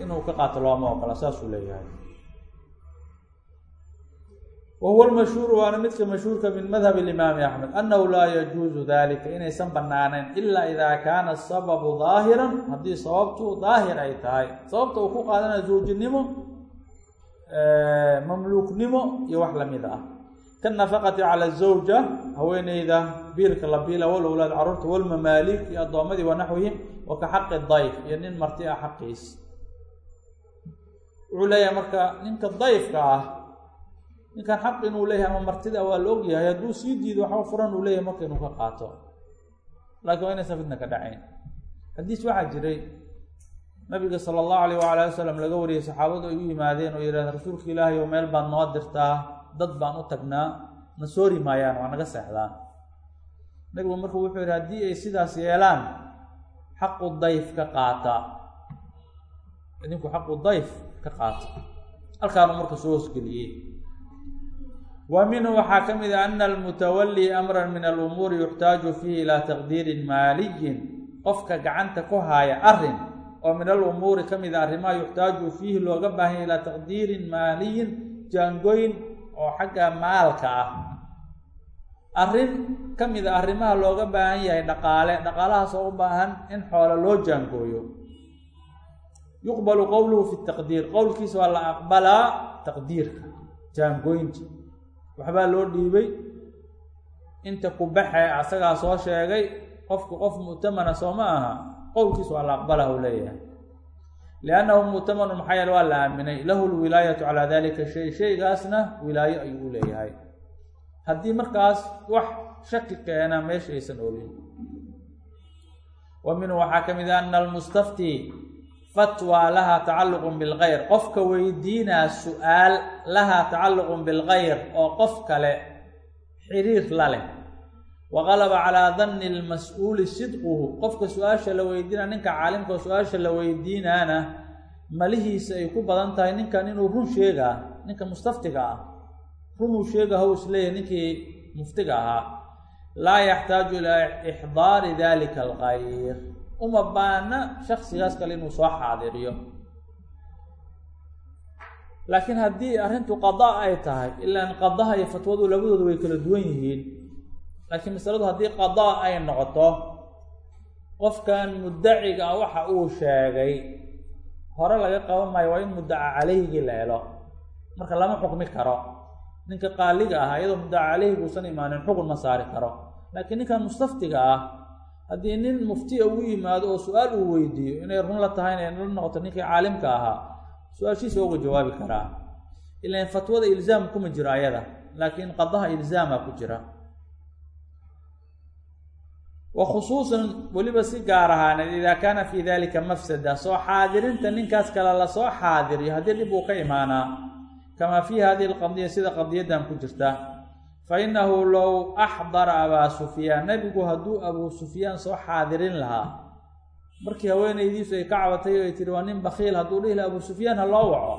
inuu ka qaato looma ogola saasuu leeyahay wa huwa lmashhuuru waana midka mashhuurka min madhab imaami axmed annahu laa yajuuzu dalika inaysan banaanayn ilaa idaa kaana sababu daahiran haddii sababtu daahir ay tahay sababta uu ku qaadanayo zawjinimo mamluuknimo iyo wax la mid ah kanafaqati cala zawja haweeneyda biilka la biila walowlaad carruurta walmamaalik iyo addoommadii wa naxwihim wa ka xaqi dayf iyo nin marti ah xaqiis wuxuu leeyahay marka ninka dayfka ah ninkan xaq inuu leeyahay ama martida waa la ogyahay hadduu sii diido waxba furan uu leeyahay marka inuu ka qaato. Laakiin waa inaysan fidna ka dhacayn xadiis waxaa jiray nabiga sala allahu alayh waala ali wasalam laga wariyey saxaabadu ay u yimaadeen oo yidhahdeen rasuulka ilaahay oo meel baad noo dirtaa dad baan u tagnaa na soori maayaan waa naga seexdaan nabigu markuu wuxuu yidhi haddii ay sidaas yeelaan xaqu dayf ka qaata. Idinku xaqu dayf ka qaata halkaanu marka soo hosgeliyey wa minhu waxaa ka mid a ana almutawalii amran min alumuuri yuxtaaju fiihi ilaa taqdiirin maaliyin qofka gacanta ku haaya arrin oo min alumuuri ka mid a arrimaha yuxtaaju fiihi looga baahanya ilaa taqdiirin maaliyin jaangoyn oo xagga maalka ah. Arrin ka mid a arrimaha looga baahan yahay dhaqaale dhaqaalahaas oo u baahan in xoolo loo jaangooyo. Yuqbalu qowluhu fi taqdiir qowlkiisa waa la aqbalaa taqdiirka jaangooynta waxbaa loo dhiibay. Inta ku baxe asagaa soo sheegay qofku qof mu'tamana soo ma aha qowlkiisa waa la aqbala u leeyahay. Liannahu mu'tamanun maxaa yeele waa la aaminay. Lahu lwilaayatu calaa dalika shay shaygaasna wilaayo ayuu u leeyahay. Haddii markaas wax shaki keena meesha aysan olin wa minhu waxaa ka mid a ana almustafti fatwa lahaa tacalluqun bilgayr qofka weydiinaa su'aal lahaa tacalluqun bilgayr oo qof kale xiriir la leh. Wa qalaba calaa danni lmas-uuli sidquhu. Qofka su'aasha la weydiinaa ninka caalimka oo su'aasha la weydiinaana malihiisa ay ku badan tahay ninkan inuu run sheegaa ninka mustaftiga ah. Runuu sheega how is leeyahay ninkii muftiga ahaa. Laa yaxtaaju ilaa ixdaari dalika algayr uma baana shaksigaas kale inuu soo xaadiriyo laakiin haddii arrintu qadaa ay tahay ilaan qadaha iyo fatwadu labadooda way kala duwan yihiin. Laakiin masaladu haddii qadaa ay noqoto qofkan muddaciga ah waxa uu sheegay hore laga qaban maayo waa in muddaca caleyhigii la helo. Marka lama xukmi karo. Ninka qaaliga ah iyadoo muddaca caleyhigi uusan imaanin xukun ma saari karo. Laakiin ninkan mustaftiga ah haddii nin muftiya ugu yimaado oo su'aal uu weydiiyo inay run la tahay inay la noqoto ninkii caalimka ahaa su'aashiisa uga jawaabi karaa. Ilan fatwada ilzaam kuma jiro ayada laakiin qadaha ilzaama ku jira. Wa khusuusan weliba si gaar ahaaneed idaa kaana fii dalika mafsada soo xaadirinta ninkaas kale la soo xaadiriyo haddii dhib uu ka imaanaa. Kamaa fii hadihi alqadiya sida qadiyadan ku jirta. Fa innahu low axdara abaa sufyaan nebigu hadduu abuu sufyaan soo xaadirin lahaa markii haweenaydiisu ay ka cabatay o ay tihi waa nin bakiil hadduu dhihi laha abuu sufyaan ha loo waco.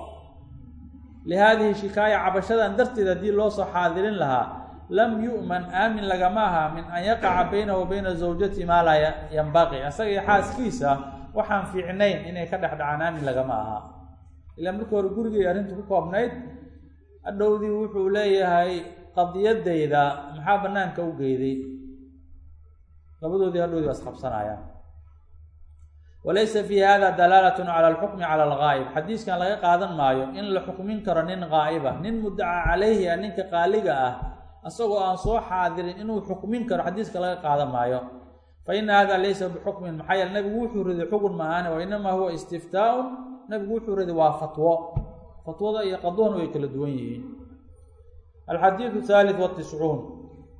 Lihaadihi shikaaya cabashadan darteed haddii loo soo xaadirin lahaa lam yu'man aamin lagama aha min an yaqaca baynahu wa bayna zawjati maa laa yanbaqi asaga iyo xaaskiisa waxaan fiicnayn inay ka dhex dhacaan aamin lagama aha. Ilaa markii hore gurigay arrintu ku koobnayd hadhowdii wuxuu leeyahay qadiyadayda maxaa banaanka u geeday? Labadoodii hadhoodii waa isqabsanayaan walaysa fi hada dalaalat cala alxukmi cala algaa'ib xadiiskan laga qaadan maayo in la xukmin karo nin gaa'iba nin muddaca calayhi a ninka qaaliga ah isagoo aan soo xaadirin inuu xukmin karo xadiiska laga qaadan maayo. Fa ina hada laysa bixukmin maxaa yeele nabigu wuxuu riday xugun maaane wa inamaa huwa istiftaa'un nabigu wuxuu riday waa fatwo. Fatwada iyo qaduhna way kala duwan yihiin. Alxadiidu thalith watiscuun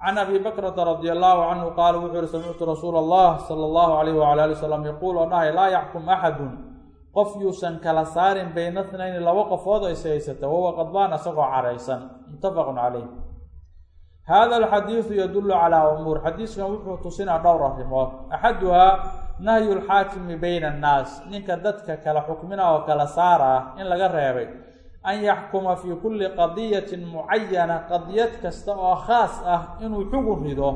can abi bakrata radi allahu canhu qaala wuxuu yihi samictu rasuula allah sala allahu alayh wala ali wasalam yaquul oo dhahay laa yaxkum axadun qof yuusan kala saarin bayna tnayni laba qofood oo is haysata wahuwa qadbaan isagoo caraysan muttafaqun caleyh hada alxadiidu yadulu calaa umuur xadiiskan wuxuu tusinaa dhowr arrimood axaduhaa nahyu lxaakimi bayna annaas ninka dadka kala xukmina oo kala saara ah in laga reebay an yaxkuma fii kulli qadiyatin mucayana qadiyad kasta oo khaas ah inuu xugun rido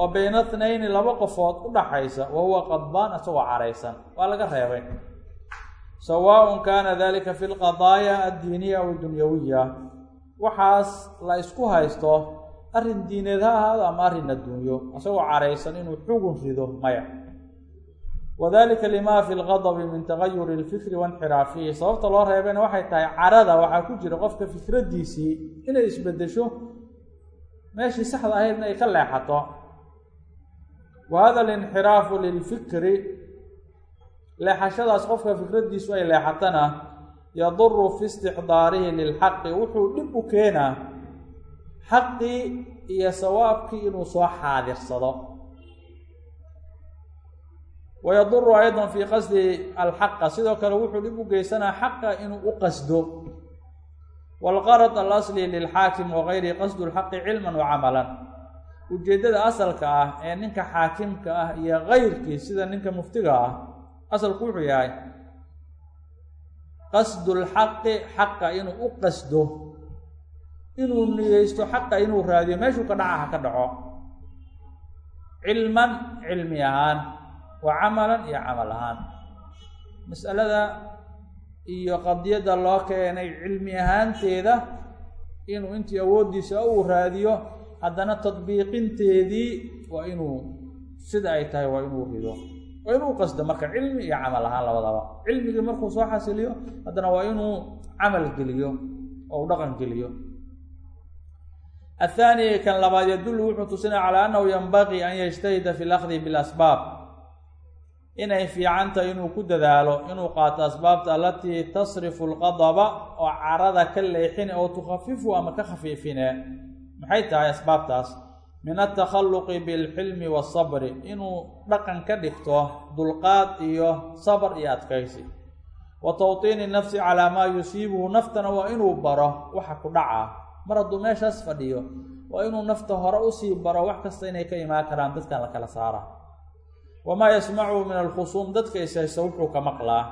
oo bayna tnayni laba qofood u dhaxaysa wa huwa qadbaan isagoo caraysan waa laga reebay. Sawaaءun kana dalika fi lqadaaya addiiniya aw dunyawiya. Waxaas la isku haysto arrin diineed ha ahaado ama arrin adduunyo isagoo caraysan inuu xugun rido maya wadalika lima fi lgadabi min tagayuri lfikri wainxiraafihi sababta loo reebeyna waxay tahay carada waxaa ku jira qofka fikraddiisii inay isbedesho meeshii saxda ahaydna ay ka leexato. Wa hada alinxiraafu lilfikri leexashadaas qofka fikraddiisu ay leexatana yaduru fi istixdaarihi lilxaqi. Wuxuu dhib u keenaa xaqii iyo sawaabkii inuu soo xaadirsado wayaduru ayضa fi qasdi alxaqa sidoo kale wuxuu dhib u geysanaa xaqa inuu u qasdo wاlqarad alasli lilxaakim wagayrihi qasdu lxaqi cilma wacamalan ujeeddada asalka ah ee ninka xaakimka ah iyo kayrkii sida ninka muftiga ah asalku wuxuu yahay qasdu xaqa inuu u qasdo inuu niyeysto xaqa inuu raadiyo meeshuu ka dhaca ha ka dhaco cilman cilmi ahaan wa camalan iyo camal ahaan. Mas'alada iyo qadiyadda loo keenay cilmi ahaanteeda inuu intii awooddiisa uu raadiyo haddana tadbiiqinteedii waa inuu sida ay tahay waa inuu rido. Waa inuu qasdo marka cilmi iyo camal ahaan labadaba. Cilmigii markuu soo xasiliyo haddana waa inuu camal geliyo oo dhaqan geliyo. Athaani kan labaad yadullu wuxuu tusinaya calaa annahu yanbagii an yajtahida fi lakdi bilasbaab inay fiican tahay inuu ku dadaalo inuu qaato asbaabta alatii tasrifu lqadaba oo carada ka leexine oo tukhafifu ama ka khafiifine. Maxay tahay asbaabtaas? Min altakhalluqi bilxilmi waasabri inuu dhaqan ka dhigto dulqaad iyo sabr iyo adkaysi. Wa tawtiini nafsi calaa maa yusiibuhu naftana waa inuu baro waxa ku dhaca. Mar hadduu meeshaas fadhiyo waa inuu nafta hore u sii baro wax kasta inay ka imaan karaan dadkan la kala saara wamaa yasmacuhu min alkhusuum dadka ishaysta wuxuu ka maqlaa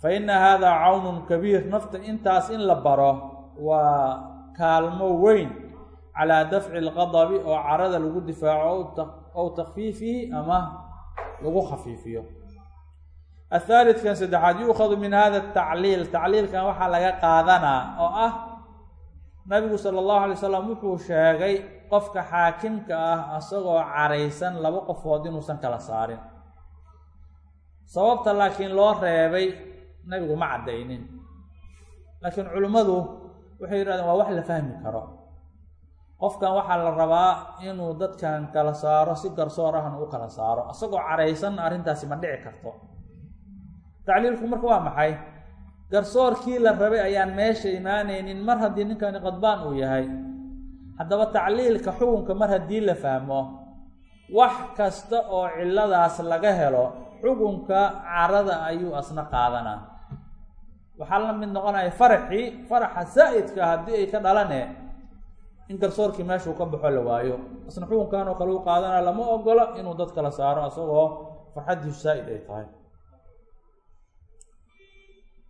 fa ina hada cawnun kabiir nafta intaas in la baro waa kaalmo weyn calaa dafci alqadabi oo carada lagu difaaco ow takfiifihi ama lagu khafiifiyo athaalidkan saddexaad yuukhadu min hada tacliil tacliilkan waxaa laga qaadanaa oo ah nabigu sala allahu alay slam wuxuu sheegay qofka xaakimka ah isagoo caraysan laba qofood inuusan kala saarin. Sababta laakiin loo reebay nabigu ma caddaynin. Laakiin culimmadu waxay yidhahdeen waa wax la fahmi karo. Qofkan waxaa la rabaa inuu dadkan kala saaro si garsoor ahna u kala saaro. Isagoo caraysanna arrintaasi ma dhici karto. Tacliilku marka waa maxay? Garsoorkii la rabay ayaan meesha imaanaynin. Mar haddii ninkani qadbaan uu yahay haddaba tacliilka xukunka mar haddii la fahmo wax kasta oo cilladaas laga helo xukunka carada ayuu asna qaadanaa. Waxaa la mid noqonaya faraxii faraxa zaa'idka haddii ay ka dhalane in garsoorkii meeshuu ka baxo la waayo. Asna xukunkan oo kale u qaadanaa lama ogola inuu dad kala saaro isagoo farxaddiisu zaa'id ay tahay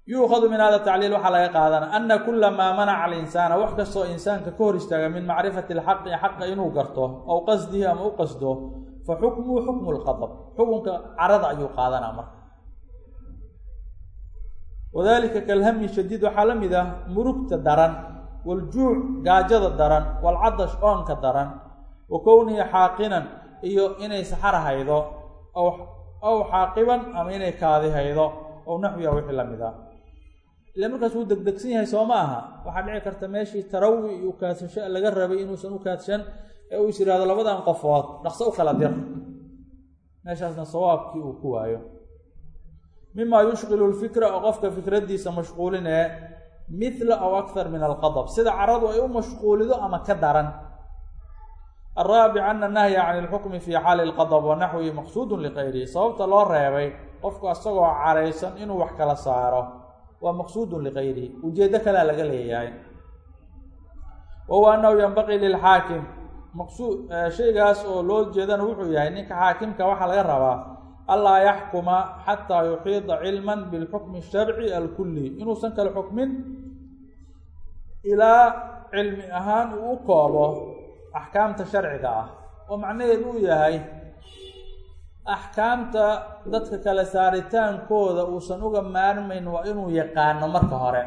yuukhadu min hada tacliil waxaa laga qaadana ana kula maa manaca alinsaana wax kastoo insaanka ka hor istaaga min macrifati alxaqi xaqa inuu garto ow qasdihi ama u qasdo fa xukmuhu xukmu lqadab xukunka carada ayuu qaadanaa marka. Wadalika kalhami shadiid waxaa la mid ah murugta daran waljuuc gaajada daran walcadash oonka daran wa kownihi xaaqinan iyo inay saxara haydo aw xaaqiban ama inay kaadi haydo ow naxwiha wixii la mid ah ila markaas wuu degdegsan yahay soo ma aha waxaa dhici karta meeshii tarawi iyo ukaadsasho laga rabay inuusan u kaadshan ee uu is yidhahdo labadan qofood dhaqso u kala dir. Meeshaasna sawaabkii uu ku waayo. Mima yushqilu lfikra oo qofka fikraddiisa mashquulinee mithla aw akthar min alqadab. Sida caradu ay u mashquulido ama ka daran. Alraabic ana nahya can ilxukmi fi xaali lqadab wa naxwihi maqsuudun likayrihi sababta loo reebay qofku asagoo caraysan inuu wax kala saaro waa maqsuudun likayrihi ujeeddo kalea laga leeyahay. Wa huwa annahu yanbaqii lilxaakim maqsuud shaygaas oo loo jeedana wuxuu yahay ninka xaakimka waxaa laga rabaa. Anlaa yaxkuma xataa yuxiida cilman bilxukmi sharci alkulli. Inuusan kala xukmin ilaa cilmi ahaan uu u koobo axkaamta sharciga ah. Oo macnaheedu uu yahay axkaamta dadka kala saaritaankooda uusan uga maarmayn waa inuu yaqaano marka hore.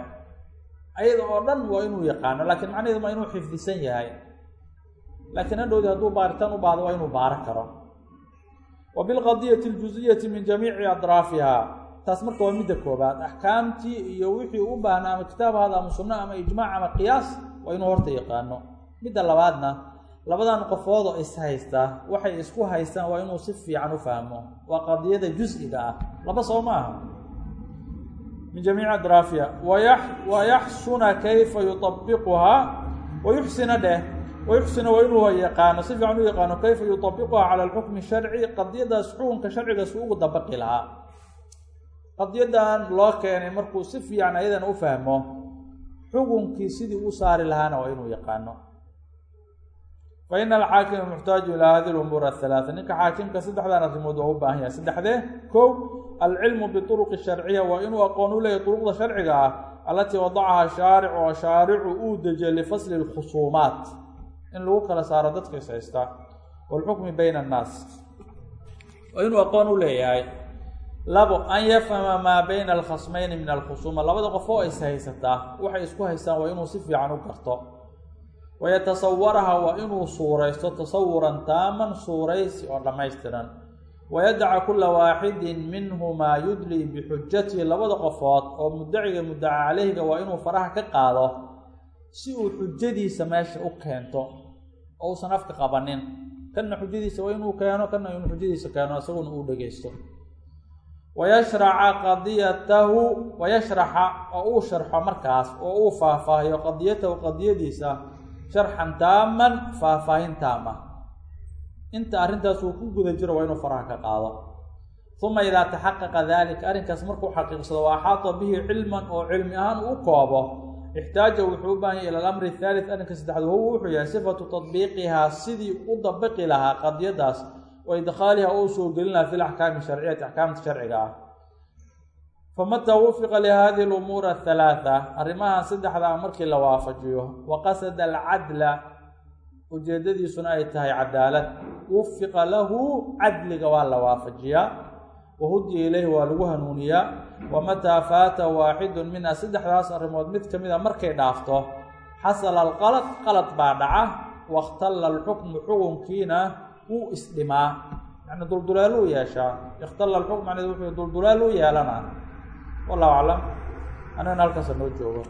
Ayada oo dhan waa inuu yaqaano laakiin macnaheedu waa inuu xifdisan yahay. Laakiin hadhowdi hadduu baaritaan u baahdo waa inuu baaro karo. Wa bilqadiyati aljuziyati min jamiici adraafiha. Taas marka waa midda koobaad axkaamtii iyo wixii u baahnaa ama kitaab hada ama sunno ama ijmaac ama qiyaas waa inuu horta yaqaano. Midda labaadna labadan qofoodoo is haystaa waxay isku haystaan waa inuu si fiican u fahmo. Waa qadiyada jus-iga ah. Laba soo ma aha min jamiici adraafiha waya wayaxsuna kayfa yuطabiquhaa wayuxsina dheh. Wayuxsina waa inuu yaqaano si fiican u yaqaano kayfa yuطabiquhaa cala alxukmi sharci qadiyadaas xukunka sharcigaas ugu dabaqi lahaa. Qadiyadan loo keenay markuu si fiican ayadana u fahmo xukunkii sidii u saari lahaana waa inuu yaqaano fa ina alxaakima muxtaaju ilaa hadi lumuur athalaata ninka xaakimka saddexdan arrimood waa u baahan yahay saddexdee kow alcilmu biuruqi sharciya waa inuu aqoon u leeyahy duruqda sharciga ah alatii wadacaha shaaricu oo shaaricu uu dejiyay lifasli lkhusuumaat in lagu kala saaro dadka is haysta walxukmi bayna annaas waa inuu aqoon u leeyahay labo an yafhama maa bayna alkhasmayni min alkhusuuma labada qof oo is haysataa waxay isku haystaan waa inuu si fiican u garto wayatasawaraha waa inuu suuraysto tasawuran taaman suuraysi oo dhammaystiran wayadaca kula waaxidin minhumaa yudlii bixujatihi labada qofood oo mudaciga mudaca caleyhiga waa inuu faraha ka qaado si uu xujadiisa meesha u keento oo uusan afka qabanin kanna xujadiisa waa inuu keeno kanna inuu xujadiisa keeno isaguna uu dhegeysto wayashraca qadiyatahu wayashraxa oo uu sharxo markaas oo uu faahfaahiyo qadiyatahu qadiyadiisa sharxan taaman faahfaahin taama. Inta arrintaas uu ku guda jiro waa inuu faraha ka qaado. Uma idaa taxaqaqa dalika arrinkaas markuu xaqiiqsado wa axaata bihi cilman oo cilmi ahaan uu koobo ixtaaja wuxuu u baahan yahy ila alamri athaalith arrinka saddexaad wahuwa wuxuu yahay sifatu tadbiiqihaa sidii u dabaqi lahaa qadiyadaas wa idkhaaliha uu soo gelin lahaa fi laxkaami sharciyati axkaamta sharciga ah famataa wufiqa lihadihi lumuur athalaatha arrimahan saddexdaa markii la waafajiyo wa qasada alcadla ujeedadiisuna ay tahay cadaalad wufiqa lahu cadliga waa la waafajiyaa wahudiya ilayhi waa lagu hanuuniyaa wamataa faata waaxidun minha saddexdaas arrimood mid ka mid a markay dhaafto xasala alqalad qalad baa dhaca wakhtalla alxukmu xukunkiina wuu isdhimaa yani duldulaaluu yeeshaa ikhtalla alxukm macneed wuxuu duldulaal u yeelanaa wallahu aclam anigana halkaasa noo joogo